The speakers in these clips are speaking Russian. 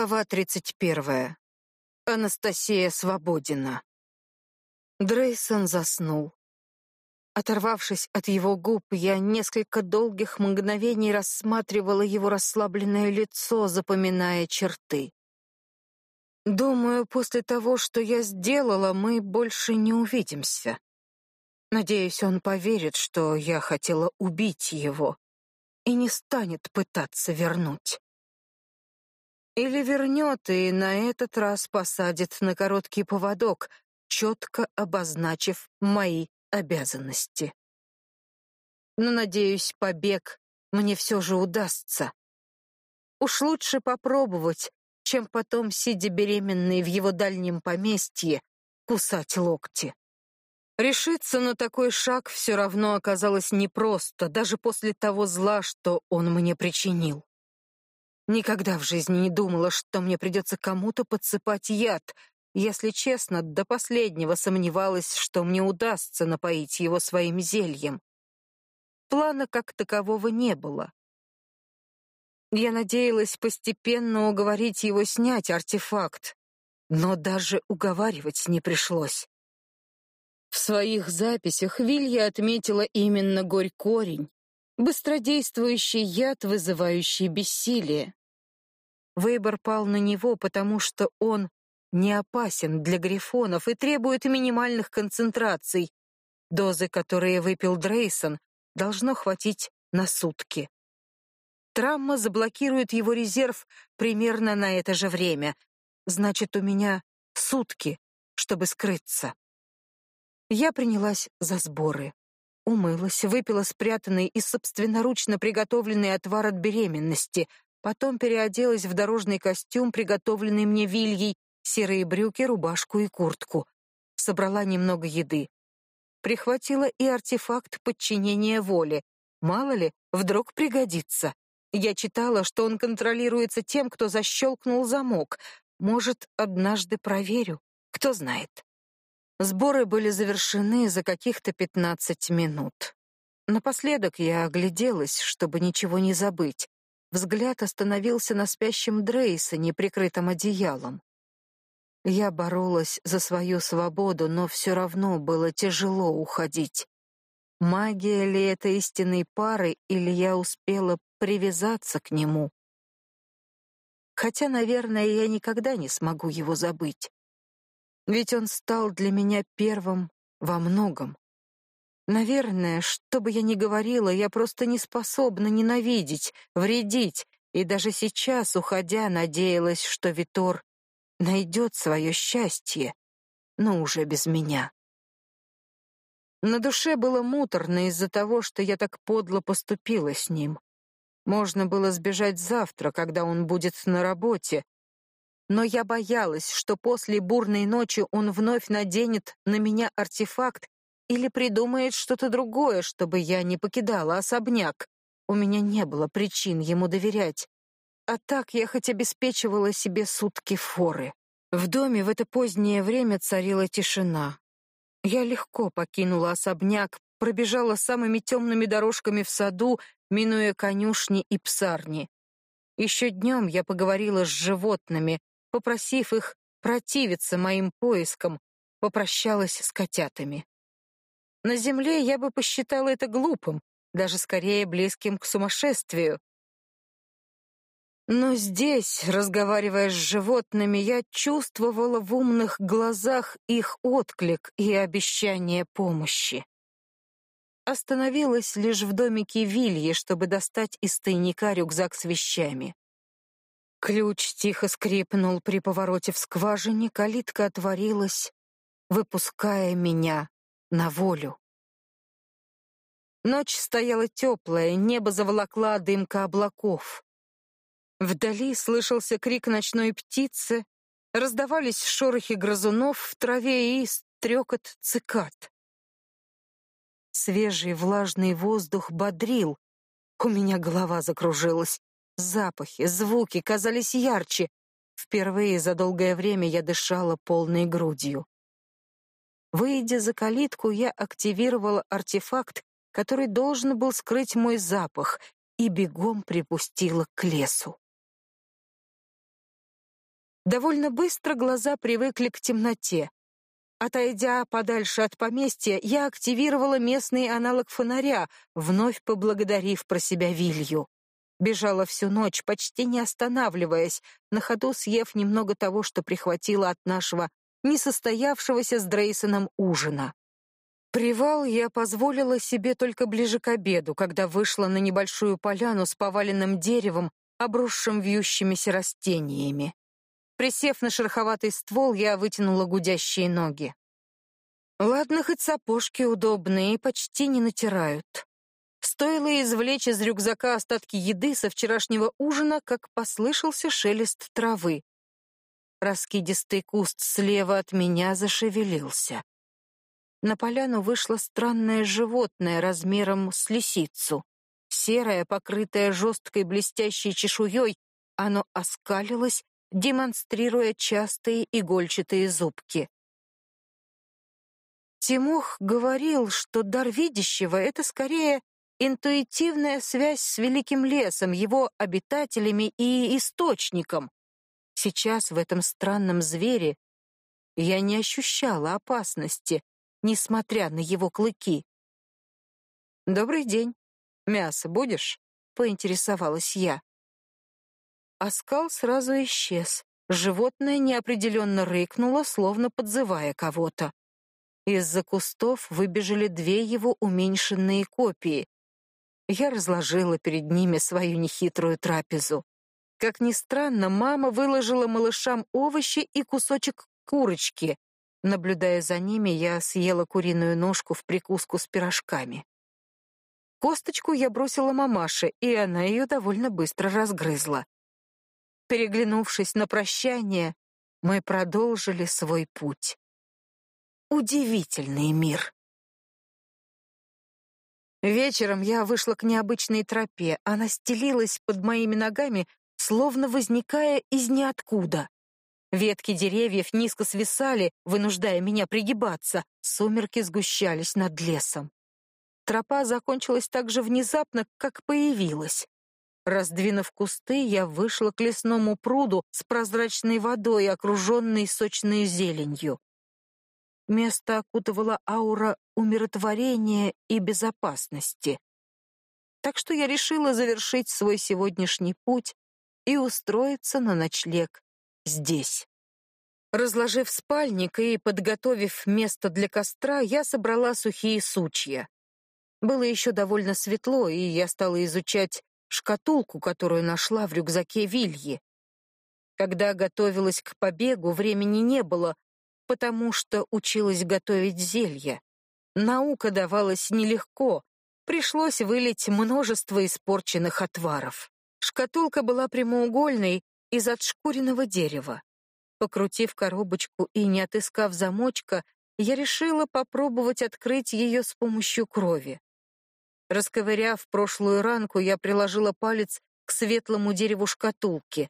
Глава 31. Анастасия Свободина. Дрейсон заснул. Оторвавшись от его губ, я несколько долгих мгновений рассматривала его расслабленное лицо, запоминая черты. Думаю, после того, что я сделала, мы больше не увидимся. Надеюсь, он поверит, что я хотела убить его и не станет пытаться вернуть. Или вернет и на этот раз посадит на короткий поводок, четко обозначив мои обязанности. Но, надеюсь, побег мне все же удастся. Уж лучше попробовать, чем потом, сидя беременной в его дальнем поместье, кусать локти. Решиться на такой шаг все равно оказалось непросто, даже после того зла, что он мне причинил. Никогда в жизни не думала, что мне придется кому-то подсыпать яд. Если честно, до последнего сомневалась, что мне удастся напоить его своим зельем. Плана как такового не было. Я надеялась постепенно уговорить его снять артефакт, но даже уговаривать не пришлось. В своих записях Вилья отметила именно горь-корень, быстродействующий яд, вызывающий бессилие. Выбор пал на него, потому что он не опасен для грифонов и требует минимальных концентраций. Дозы, которые выпил Дрейсон, должно хватить на сутки. Травма заблокирует его резерв примерно на это же время. Значит, у меня сутки, чтобы скрыться. Я принялась за сборы. Умылась, выпила спрятанный и собственноручно приготовленный отвар от беременности, Потом переоделась в дорожный костюм, приготовленный мне Вильей, серые брюки, рубашку и куртку. Собрала немного еды. Прихватила и артефакт подчинения воли. Мало ли, вдруг пригодится. Я читала, что он контролируется тем, кто защелкнул замок. Может, однажды проверю. Кто знает. Сборы были завершены за каких-то пятнадцать минут. Напоследок я огляделась, чтобы ничего не забыть. Взгляд остановился на спящем Дрейсоне, прикрытом одеялом. Я боролась за свою свободу, но все равно было тяжело уходить. Магия ли это истинной пары, или я успела привязаться к нему? Хотя, наверное, я никогда не смогу его забыть. Ведь он стал для меня первым во многом. Наверное, что бы я ни говорила, я просто не способна ненавидеть, вредить, и даже сейчас, уходя, надеялась, что Витор найдет свое счастье, но уже без меня. На душе было муторно из-за того, что я так подло поступила с ним. Можно было сбежать завтра, когда он будет на работе, но я боялась, что после бурной ночи он вновь наденет на меня артефакт или придумает что-то другое, чтобы я не покидала особняк. У меня не было причин ему доверять. А так я хоть обеспечивала себе сутки форы. В доме в это позднее время царила тишина. Я легко покинула особняк, пробежала самыми темными дорожками в саду, минуя конюшни и псарни. Еще днем я поговорила с животными, попросив их противиться моим поискам, попрощалась с котятами. На земле я бы посчитала это глупым, даже скорее близким к сумасшествию. Но здесь, разговаривая с животными, я чувствовала в умных глазах их отклик и обещание помощи. Остановилась лишь в домике Вильи, чтобы достать из тайника рюкзак с вещами. Ключ тихо скрипнул при повороте в скважине, калитка отворилась, выпуская меня на волю. Ночь стояла теплая, небо заволокла дымка облаков. Вдали слышался крик ночной птицы, раздавались шорохи грызунов в траве и стрекот цикад. Свежий влажный воздух бодрил. У меня голова закружилась. Запахи, звуки казались ярче. Впервые за долгое время я дышала полной грудью. Выйдя за калитку, я активировала артефакт, который должен был скрыть мой запах, и бегом припустила к лесу. Довольно быстро глаза привыкли к темноте. Отойдя подальше от поместья, я активировала местный аналог фонаря, вновь поблагодарив про себя Вилью. Бежала всю ночь, почти не останавливаясь, на ходу съев немного того, что прихватила от нашего несостоявшегося с Дрейсоном ужина. Привал я позволила себе только ближе к обеду, когда вышла на небольшую поляну с поваленным деревом, обросшим вьющимися растениями. Присев на шероховатый ствол, я вытянула гудящие ноги. Ладно, хоть сапожки удобные и почти не натирают. Стоило извлечь из рюкзака остатки еды со вчерашнего ужина, как послышался шелест травы. Раскидистый куст слева от меня зашевелился. На поляну вышло странное животное размером с лисицу. Серое, покрытое жесткой блестящей чешуей, оно оскалилось, демонстрируя частые игольчатые зубки. Тимух говорил, что дар видящего — это скорее интуитивная связь с великим лесом, его обитателями и источником. Сейчас в этом странном звере я не ощущала опасности, несмотря на его клыки. «Добрый день. Мясо будешь?» — поинтересовалась я. Оскал сразу исчез. Животное неопределенно рыкнуло, словно подзывая кого-то. Из-за кустов выбежали две его уменьшенные копии. Я разложила перед ними свою нехитрую трапезу. Как ни странно, мама выложила малышам овощи и кусочек курочки. Наблюдая за ними, я съела куриную ножку в прикуску с пирожками. Косточку я бросила мамаше, и она ее довольно быстро разгрызла. Переглянувшись на прощание, мы продолжили свой путь. Удивительный мир. Вечером я вышла к необычной тропе. Она стелилась под моими ногами, словно возникая из ниоткуда. Ветки деревьев низко свисали, вынуждая меня пригибаться. Сумерки сгущались над лесом. Тропа закончилась так же внезапно, как появилась. Раздвинув кусты, я вышла к лесному пруду с прозрачной водой, окруженной сочной зеленью. Место окутывала аура умиротворения и безопасности. Так что я решила завершить свой сегодняшний путь и устроиться на ночлег здесь. Разложив спальник и подготовив место для костра, я собрала сухие сучья. Было еще довольно светло, и я стала изучать шкатулку, которую нашла в рюкзаке Вильи. Когда готовилась к побегу, времени не было, потому что училась готовить зелья. Наука давалась нелегко, пришлось вылить множество испорченных отваров. Шкатулка была прямоугольной из отшкуренного дерева. Покрутив коробочку и не отыскав замочка, я решила попробовать открыть ее с помощью крови. Расковыряв прошлую ранку, я приложила палец к светлому дереву шкатулки.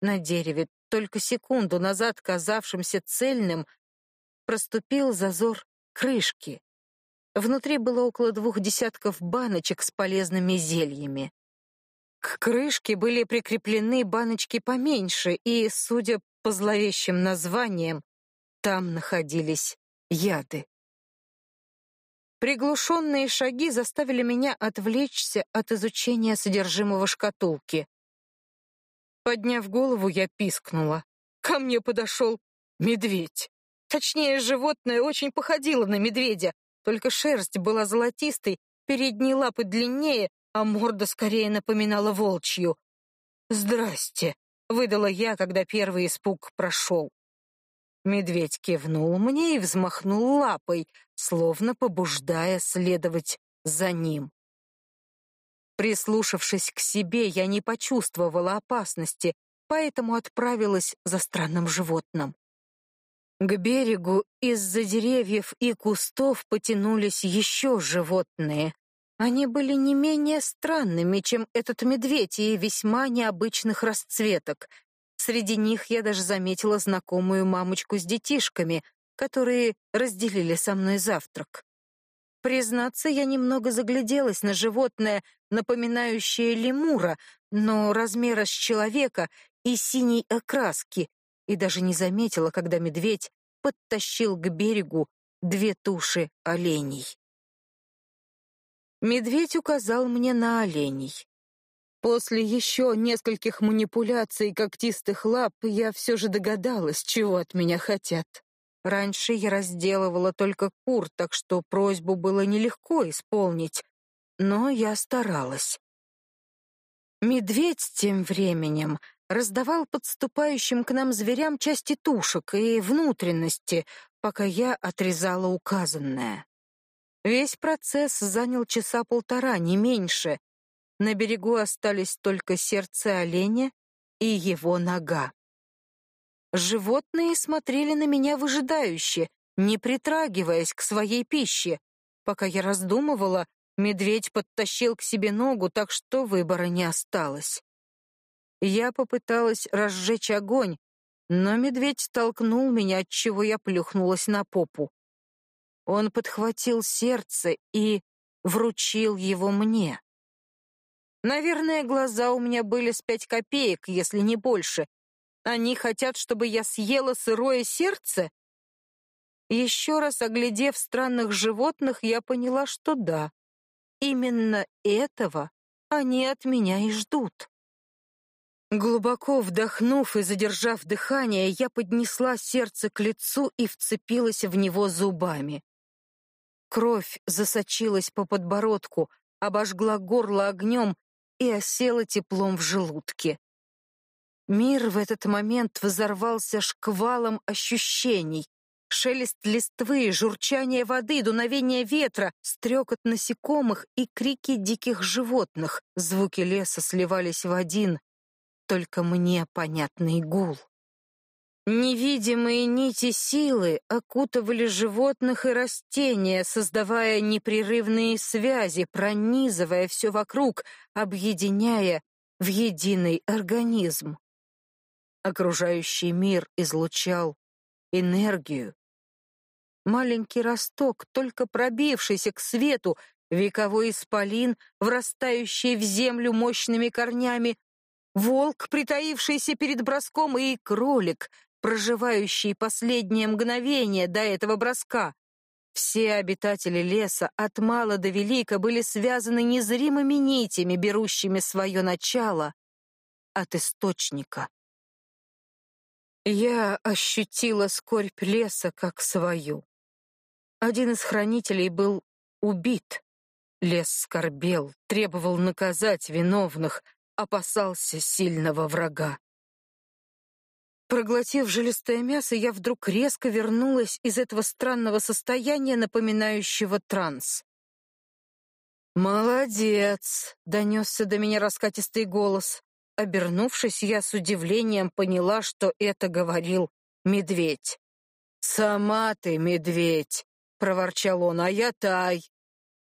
На дереве только секунду назад казавшимся цельным, проступил зазор крышки. Внутри было около двух десятков баночек с полезными зельями. К крышке были прикреплены баночки поменьше, и, судя по зловещим названиям, там находились яды. Приглушенные шаги заставили меня отвлечься от изучения содержимого шкатулки. Подняв голову, я пискнула. Ко мне подошел медведь. Точнее, животное очень походило на медведя, только шерсть была золотистой, передние лапы длиннее, а морда скорее напоминала волчью. «Здрасте», — выдала я, когда первый испуг прошел. Медведь кивнул мне и взмахнул лапой, словно побуждая следовать за ним. Прислушавшись к себе, я не почувствовала опасности, поэтому отправилась за странным животным. К берегу из-за деревьев и кустов потянулись еще животные. Они были не менее странными, чем этот медведь, и весьма необычных расцветок. Среди них я даже заметила знакомую мамочку с детишками, которые разделили со мной завтрак. Признаться, я немного загляделась на животное, напоминающее лемура, но размера с человека и синей окраски, и даже не заметила, когда медведь подтащил к берегу две туши оленей. Медведь указал мне на оленей. После еще нескольких манипуляций когтистых лап я все же догадалась, чего от меня хотят. Раньше я разделывала только кур, так что просьбу было нелегко исполнить, но я старалась. Медведь тем временем раздавал подступающим к нам зверям части тушек и внутренности, пока я отрезала указанное. Весь процесс занял часа полтора, не меньше. На берегу остались только сердце оленя и его нога. Животные смотрели на меня выжидающе, не притрагиваясь к своей пище. Пока я раздумывала, медведь подтащил к себе ногу, так что выбора не осталось. Я попыталась разжечь огонь, но медведь толкнул меня, отчего я плюхнулась на попу. Он подхватил сердце и вручил его мне. Наверное, глаза у меня были с пять копеек, если не больше, они хотят, чтобы я съела сырое сердце? Еще раз оглядев странных животных, я поняла, что да. Именно этого они от меня и ждут. Глубоко вдохнув и задержав дыхание, я поднесла сердце к лицу и вцепилась в него зубами. Кровь засочилась по подбородку, обожгла горло огнем и осела теплом в желудке. Мир в этот момент взорвался шквалом ощущений. Шелест листвы, журчание воды, дуновение ветра, стрекот насекомых и крики диких животных. Звуки леса сливались в один, только мне понятный гул. Невидимые нити силы окутывали животных и растения, создавая непрерывные связи, пронизывая все вокруг, объединяя в единый организм. Окружающий мир излучал энергию. Маленький росток, только пробившийся к свету, вековой исполин, врастающий в землю мощными корнями, волк, притаившийся перед броском, и кролик, проживающий последнее мгновение до этого броска. Все обитатели леса от мала до велика были связаны незримыми нитями, берущими свое начало от источника. Я ощутила скорбь леса как свою. Один из хранителей был убит. Лес скорбел, требовал наказать виновных, опасался сильного врага. Проглотив жилистое мясо, я вдруг резко вернулась из этого странного состояния, напоминающего транс. «Молодец!» — донесся до меня раскатистый голос. Обернувшись, я с удивлением поняла, что это говорил медведь. «Сама ты медведь!» — проворчал он, — «а я тай,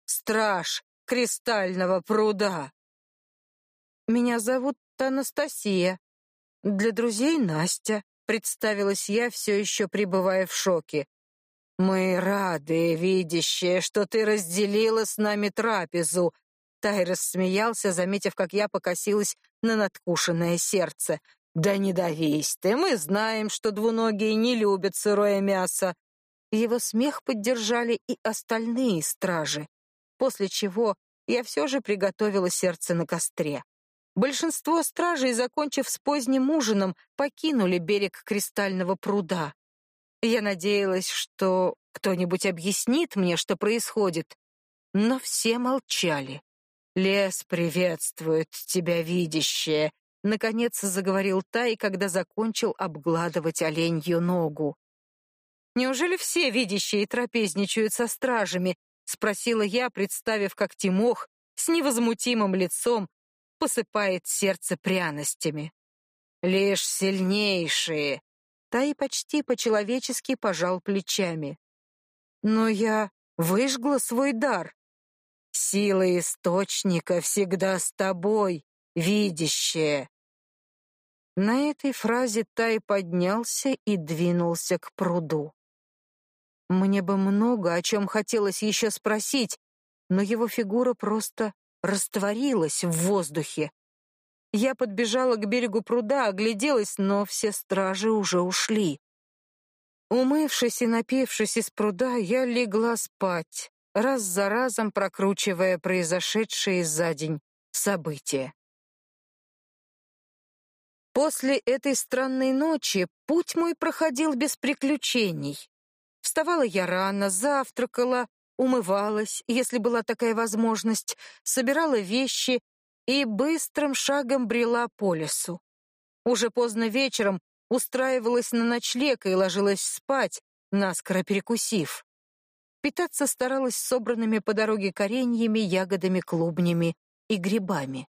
страж кристального пруда». «Меня зовут Анастасия. Для друзей Настя», — представилась я, все еще пребывая в шоке. «Мы рады, видящие, что ты разделила с нами трапезу», Тай рассмеялся, заметив, как я покосилась на надкушенное сердце. «Да не давись ты, мы знаем, что двуногие не любят сырое мясо». Его смех поддержали и остальные стражи, после чего я все же приготовила сердце на костре. Большинство стражей, закончив с поздним ужином, покинули берег Кристального пруда. Я надеялась, что кто-нибудь объяснит мне, что происходит, но все молчали. Лес приветствует тебя, видящее, наконец заговорил Тай, когда закончил обгладывать оленью ногу. Неужели все видящие трапезничают со стражами? спросила я, представив, как Тимох с невозмутимым лицом посыпает сердце пряностями. Лишь сильнейшие. Тай почти по-человечески пожал плечами. Но я выжгла свой дар. Сила источника всегда с тобой, видящая. На этой фразе Тай поднялся и двинулся к пруду. Мне бы много о чем хотелось еще спросить, но его фигура просто растворилась в воздухе. Я подбежала к берегу пруда, огляделась, но все стражи уже ушли. Умывшись и напившись из пруда, я легла спать, раз за разом прокручивая произошедшие за день события. После этой странной ночи путь мой проходил без приключений. Вставала я рано, завтракала, умывалась, если была такая возможность, собирала вещи и быстрым шагом брела по лесу. Уже поздно вечером устраивалась на ночлег и ложилась спать, наскоро перекусив. Питаться старалась собранными по дороге кореньями, ягодами, клубнями и грибами.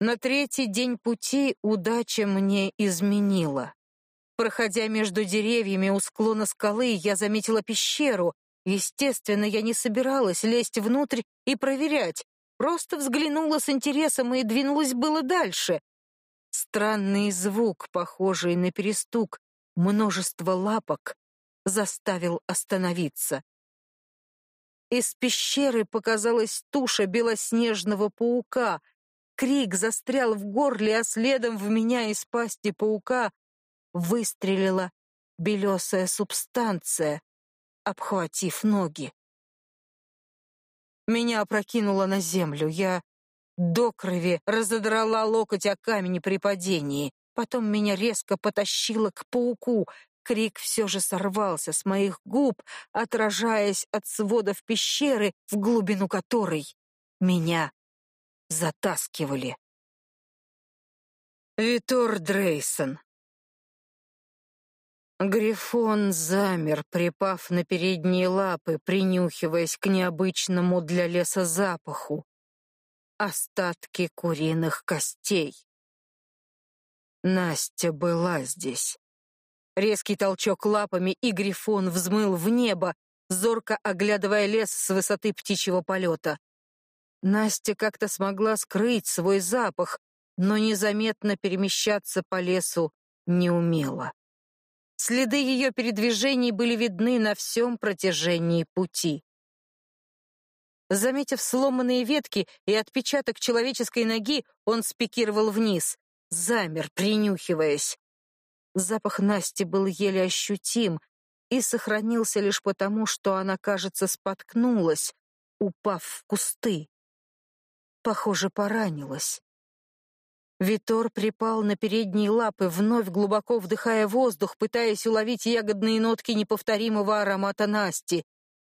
На третий день пути удача мне изменила. Проходя между деревьями у склона скалы, я заметила пещеру. Естественно, я не собиралась лезть внутрь и проверять, просто взглянула с интересом и двинулась было дальше. Странный звук, похожий на перестук множества лапок, заставил остановиться. Из пещеры показалась туша белоснежного паука. Крик застрял в горле, а следом в меня из пасти паука выстрелила белесая субстанция, обхватив ноги. Меня опрокинуло на землю. Я до крови разодрала локоть о камень при падении. Потом меня резко потащило к пауку. Крик все же сорвался с моих губ, отражаясь от сводов пещеры, в глубину которой меня затаскивали. Витор Дрейсон. Грифон замер, припав на передние лапы, принюхиваясь к необычному для леса запаху остатки куриных костей. Настя была здесь. Резкий толчок лапами, и грифон взмыл в небо, зорко оглядывая лес с высоты птичьего полета. Настя как-то смогла скрыть свой запах, но незаметно перемещаться по лесу не умела. Следы ее передвижений были видны на всем протяжении пути. Заметив сломанные ветки и отпечаток человеческой ноги, он спикировал вниз, замер, принюхиваясь. Запах Насти был еле ощутим и сохранился лишь потому, что она, кажется, споткнулась, упав в кусты. Похоже, поранилась. Витор припал на передние лапы, вновь глубоко вдыхая воздух, пытаясь уловить ягодные нотки неповторимого аромата Насти.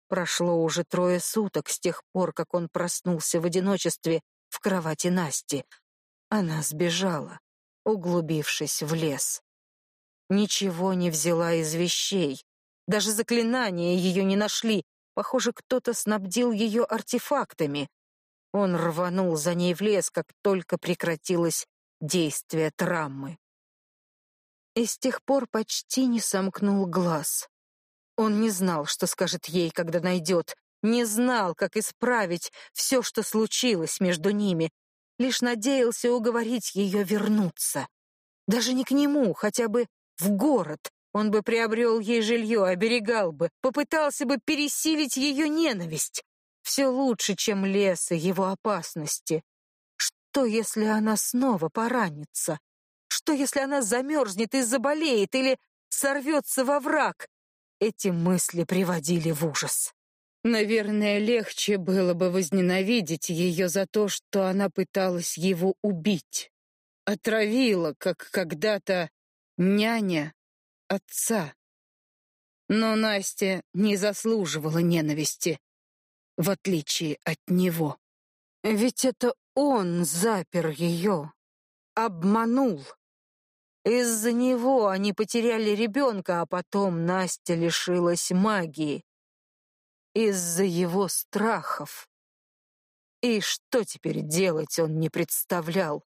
Прошло уже трое суток с тех пор, как он проснулся в одиночестве в кровати Насти. Она сбежала, углубившись в лес. Ничего не взяла из вещей. Даже заклинания ее не нашли. Похоже, кто-то снабдил ее артефактами. Он рванул за ней в лес, как только прекратилось действие травмы. И с тех пор почти не сомкнул глаз. Он не знал, что скажет ей, когда найдет, не знал, как исправить все, что случилось между ними, лишь надеялся уговорить ее вернуться. Даже не к нему, хотя бы в город. Он бы приобрел ей жилье, оберегал бы, попытался бы пересилить ее ненависть. Все лучше, чем лес и его опасности. Что, если она снова поранится? Что, если она замерзнет и заболеет или сорвется во враг? Эти мысли приводили в ужас. Наверное, легче было бы возненавидеть ее за то, что она пыталась его убить. Отравила, как когда-то няня отца. Но Настя не заслуживала ненависти, в отличие от него. Ведь это он запер ее, обманул. Из-за него они потеряли ребенка, а потом Настя лишилась магии. Из-за его страхов. И что теперь делать он не представлял.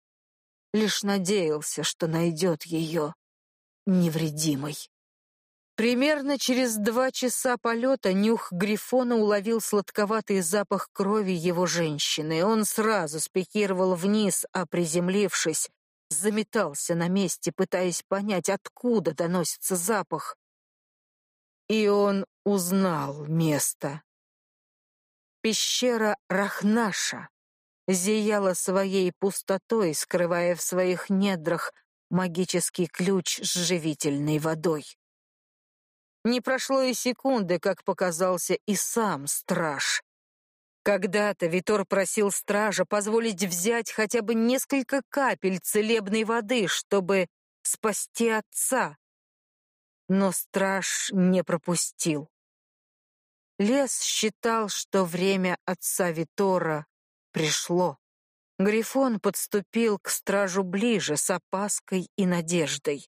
Лишь надеялся, что найдет ее невредимой. Примерно через два часа полета нюх Грифона уловил сладковатый запах крови его женщины. Он сразу спикировал вниз, а приземлившись, заметался на месте, пытаясь понять, откуда доносится запах. И он узнал место. Пещера Рахнаша, зияла своей пустотой, скрывая в своих недрах магический ключ с живительной водой. Не прошло и секунды, как показался и сам страж. Когда-то Витор просил стража позволить взять хотя бы несколько капель целебной воды, чтобы спасти отца. Но страж не пропустил. Лес считал, что время отца Витора пришло. Грифон подступил к стражу ближе с опаской и надеждой.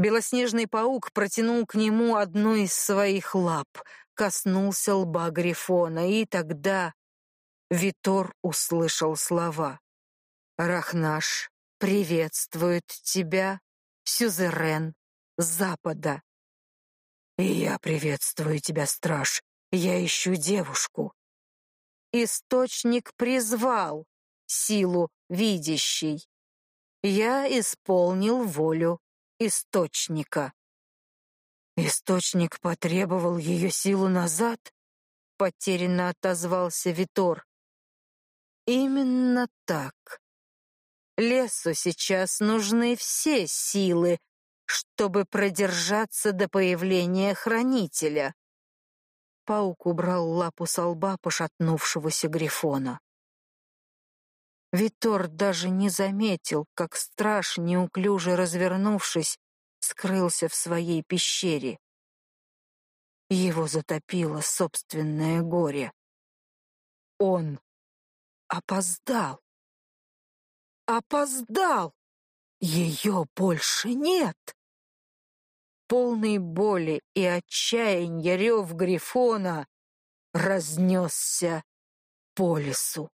Белоснежный паук протянул к нему одну из своих лап, коснулся лба Грифона, и тогда Витор услышал слова. «Рахнаш приветствует тебя, сюзерен Запада». «И я приветствую тебя, страж. Я ищу девушку». Источник призвал силу видящей. Я исполнил волю источника. Источник потребовал ее силу назад, потерянно отозвался Витор. Именно так. Лесу сейчас нужны все силы, чтобы продержаться до появления хранителя. Паук убрал лапу со лба пошатнувшегося грифона. Витор даже не заметил, как страж, неуклюже развернувшись, скрылся в своей пещере. Его затопило собственное горе. Он опоздал. Опоздал! Ее больше нет! Полный боли и отчаяния рев Грифона разнесся по лесу.